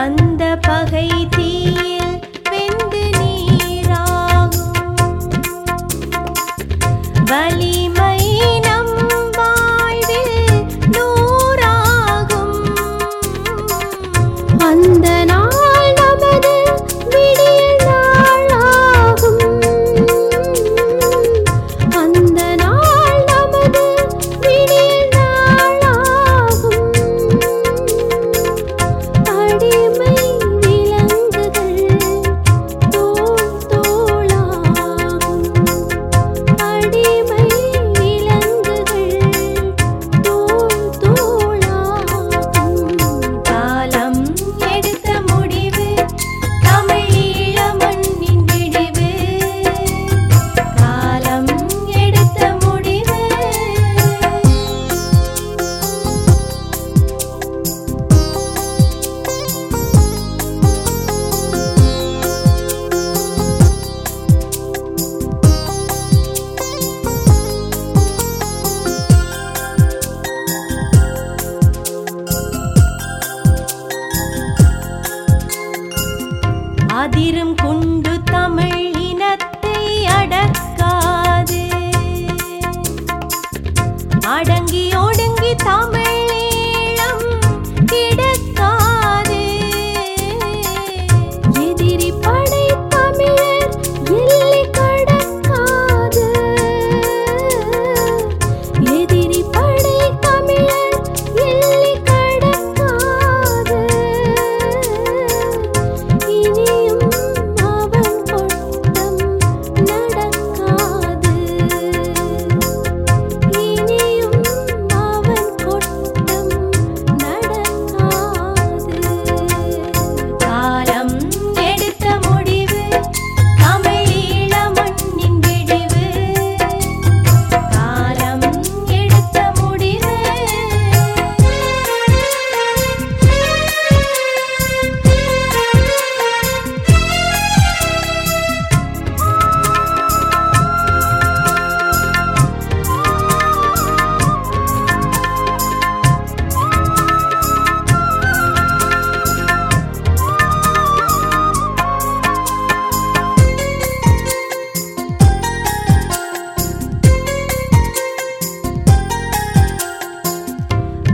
அந்த பகை தீயில் வெந்து நீராகும். வலி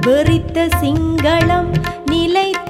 வெறித்த சிங்களம் நிலைத்து